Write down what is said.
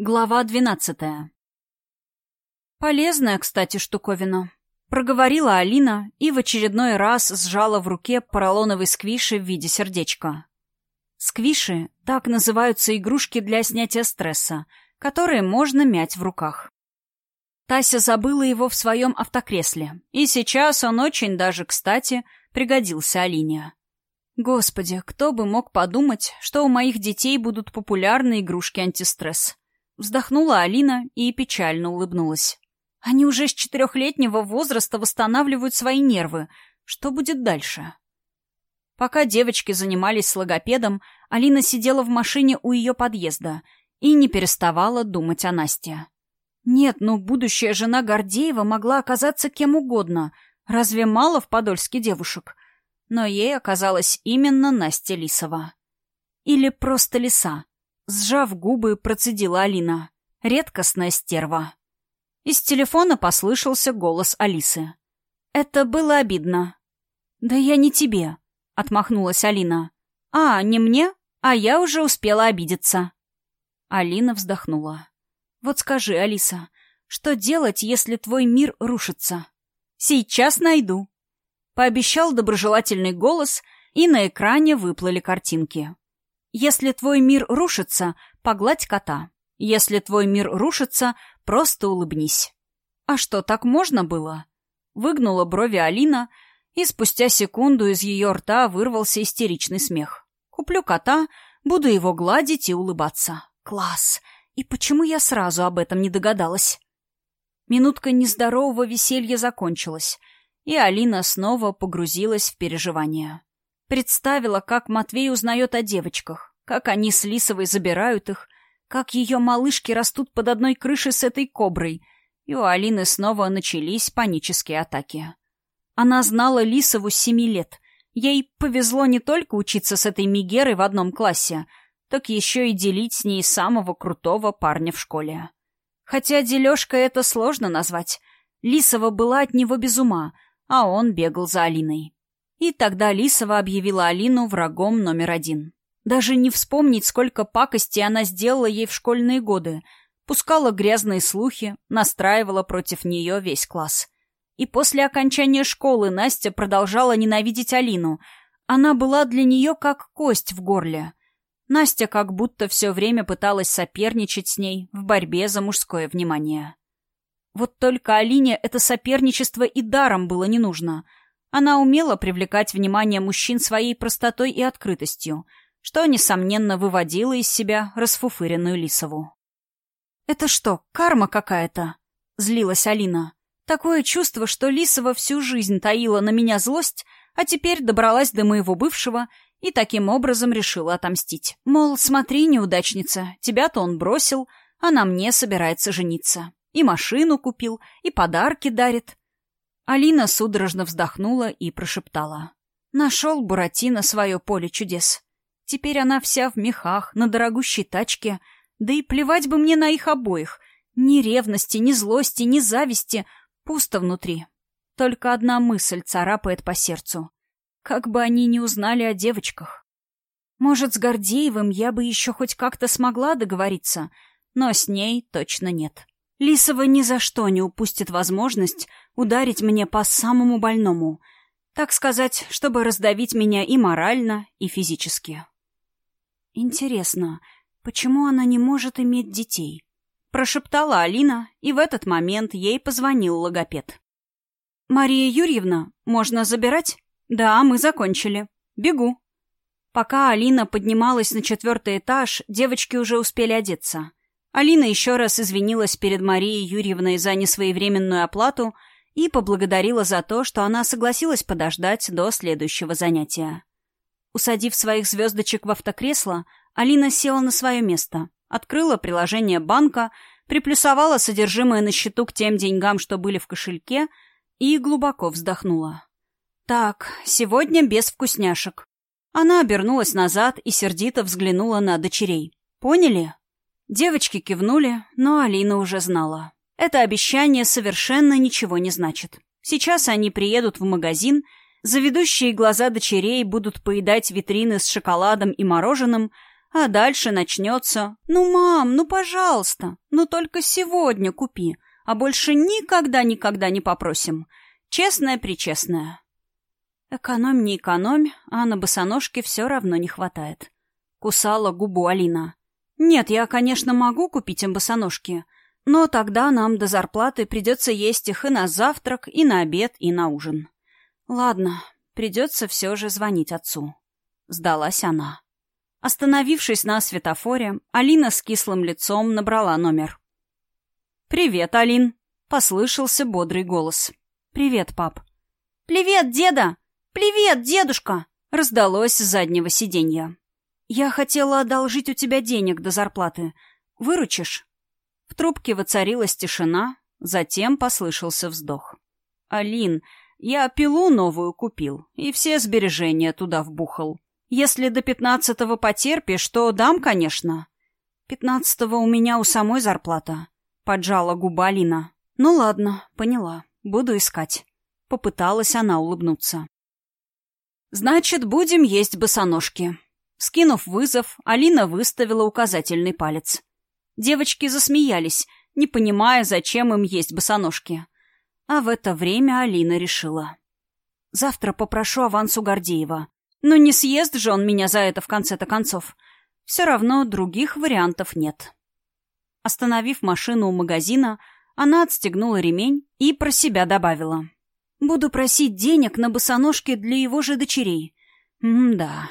Глава двенадцатая. Полезная, кстати, штуковина. Проговорила Алина и в очередной раз сжала в руке поролоновый сквиши в виде сердечка. Сквиши — так называются игрушки для снятия стресса, которые можно мять в руках. Тася забыла его в своем автокресле, и сейчас он очень даже кстати пригодился Алине. Господи, кто бы мог подумать, что у моих детей будут популярны игрушки антистресс. Вздохнула Алина и печально улыбнулась. Они уже с четырехлетнего возраста восстанавливают свои нервы. Что будет дальше? Пока девочки занимались с логопедом, Алина сидела в машине у ее подъезда и не переставала думать о Насте. Нет, ну будущая жена Гордеева могла оказаться кем угодно. Разве мало в Подольске девушек? Но ей оказалась именно Настя Лисова. Или просто лиса. Сжав губы, процедила Алина. Редкостная стерва. Из телефона послышался голос Алисы. «Это было обидно». «Да я не тебе», — отмахнулась Алина. «А, не мне? А я уже успела обидеться». Алина вздохнула. «Вот скажи, Алиса, что делать, если твой мир рушится?» «Сейчас найду», — пообещал доброжелательный голос, и на экране выплыли картинки. Если твой мир рушится, погладь кота. Если твой мир рушится, просто улыбнись. А что, так можно было? Выгнула брови Алина, и спустя секунду из ее рта вырвался истеричный смех. Куплю кота, буду его гладить и улыбаться. Класс! И почему я сразу об этом не догадалась? Минутка нездорового веселья закончилась, и Алина снова погрузилась в переживания. Представила, как Матвей узнает о девочках, как они с Лисовой забирают их, как ее малышки растут под одной крышей с этой коброй, и у Алины снова начались панические атаки. Она знала Лисову семи лет. Ей повезло не только учиться с этой Мигерой в одном классе, так еще и делить с ней самого крутого парня в школе. Хотя дележка это сложно назвать. Лисова была от него без ума, а он бегал за Алиной. И тогда Лисова объявила Алину врагом номер один. Даже не вспомнить, сколько пакостей она сделала ей в школьные годы. Пускала грязные слухи, настраивала против нее весь класс. И после окончания школы Настя продолжала ненавидеть Алину. Она была для нее как кость в горле. Настя как будто все время пыталась соперничать с ней в борьбе за мужское внимание. Вот только Алине это соперничество и даром было не нужно — она умела привлекать внимание мужчин своей простотой и открытостью, что, несомненно, выводило из себя расфуфыренную Лисову. «Это что, карма какая-то?» — злилась Алина. «Такое чувство, что Лисова всю жизнь таила на меня злость, а теперь добралась до моего бывшего и таким образом решила отомстить. Мол, смотри, неудачница, тебя-то он бросил, а на мне собирается жениться. И машину купил, и подарки дарит. Алина судорожно вздохнула и прошептала. Нашел Буратино свое поле чудес. Теперь она вся в мехах, на дорогущей тачке. Да и плевать бы мне на их обоих. Ни ревности, ни злости, ни зависти. Пусто внутри. Только одна мысль царапает по сердцу. Как бы они ни узнали о девочках. Может, с Гордеевым я бы еще хоть как-то смогла договориться, но с ней точно нет. Лисова ни за что не упустит возможность ударить мне по самому больному, так сказать, чтобы раздавить меня и морально, и физически. Интересно, почему она не может иметь детей? Прошептала Алина, и в этот момент ей позвонил логопед. «Мария Юрьевна, можно забирать?» «Да, мы закончили. Бегу». Пока Алина поднималась на четвертый этаж, девочки уже успели одеться. Алина еще раз извинилась перед Марией Юрьевной за несвоевременную оплату и поблагодарила за то, что она согласилась подождать до следующего занятия. Усадив своих звездочек в автокресло, Алина села на свое место, открыла приложение банка, приплюсовала содержимое на счету к тем деньгам, что были в кошельке, и глубоко вздохнула. «Так, сегодня без вкусняшек». Она обернулась назад и сердито взглянула на дочерей. «Поняли?» Девочки кивнули, но Алина уже знала. Это обещание совершенно ничего не значит. Сейчас они приедут в магазин, заведущие глаза дочерей будут поедать витрины с шоколадом и мороженым, А дальше начнется «Ну, мам, ну, пожалуйста, ну только сегодня купи, а больше никогда-никогда не попросим. Честное-причестное». Экономь не экономь, а на босоножке все равно не хватает. Кусала губу Алина. «Нет, я, конечно, могу купить им босоножки, но тогда нам до зарплаты придется есть их и на завтрак, и на обед, и на ужин. Ладно, придется все же звонить отцу». Сдалась она. Остановившись на светофоре, Алина с кислым лицом набрала номер. «Привет, Алин!» — послышался бодрый голос. «Привет, пап». «Привет, деда! Привет, дедушка!» — раздалось с заднего сиденья. «Я хотела одолжить у тебя денег до зарплаты. Выручишь?» В трубке воцарилась тишина, затем послышался вздох. «Алин, я пилу новую купил и все сбережения туда вбухал. Если до пятнадцатого потерпишь, то дам, конечно. Пятнадцатого у меня у самой зарплата. Поджала губа Алина. Ну ладно, поняла. Буду искать. Попыталась она улыбнуться. Значит, будем есть босоножки. Скинув вызов, Алина выставила указательный палец. Девочки засмеялись, не понимая, зачем им есть босоножки. А в это время Алина решила. Завтра попрошу аванс у Гордеева. Но не съест же он меня за это в конце-то концов. Все равно других вариантов нет. Остановив машину у магазина, она отстегнула ремень и про себя добавила. «Буду просить денег на босоножки для его же дочерей. М-да,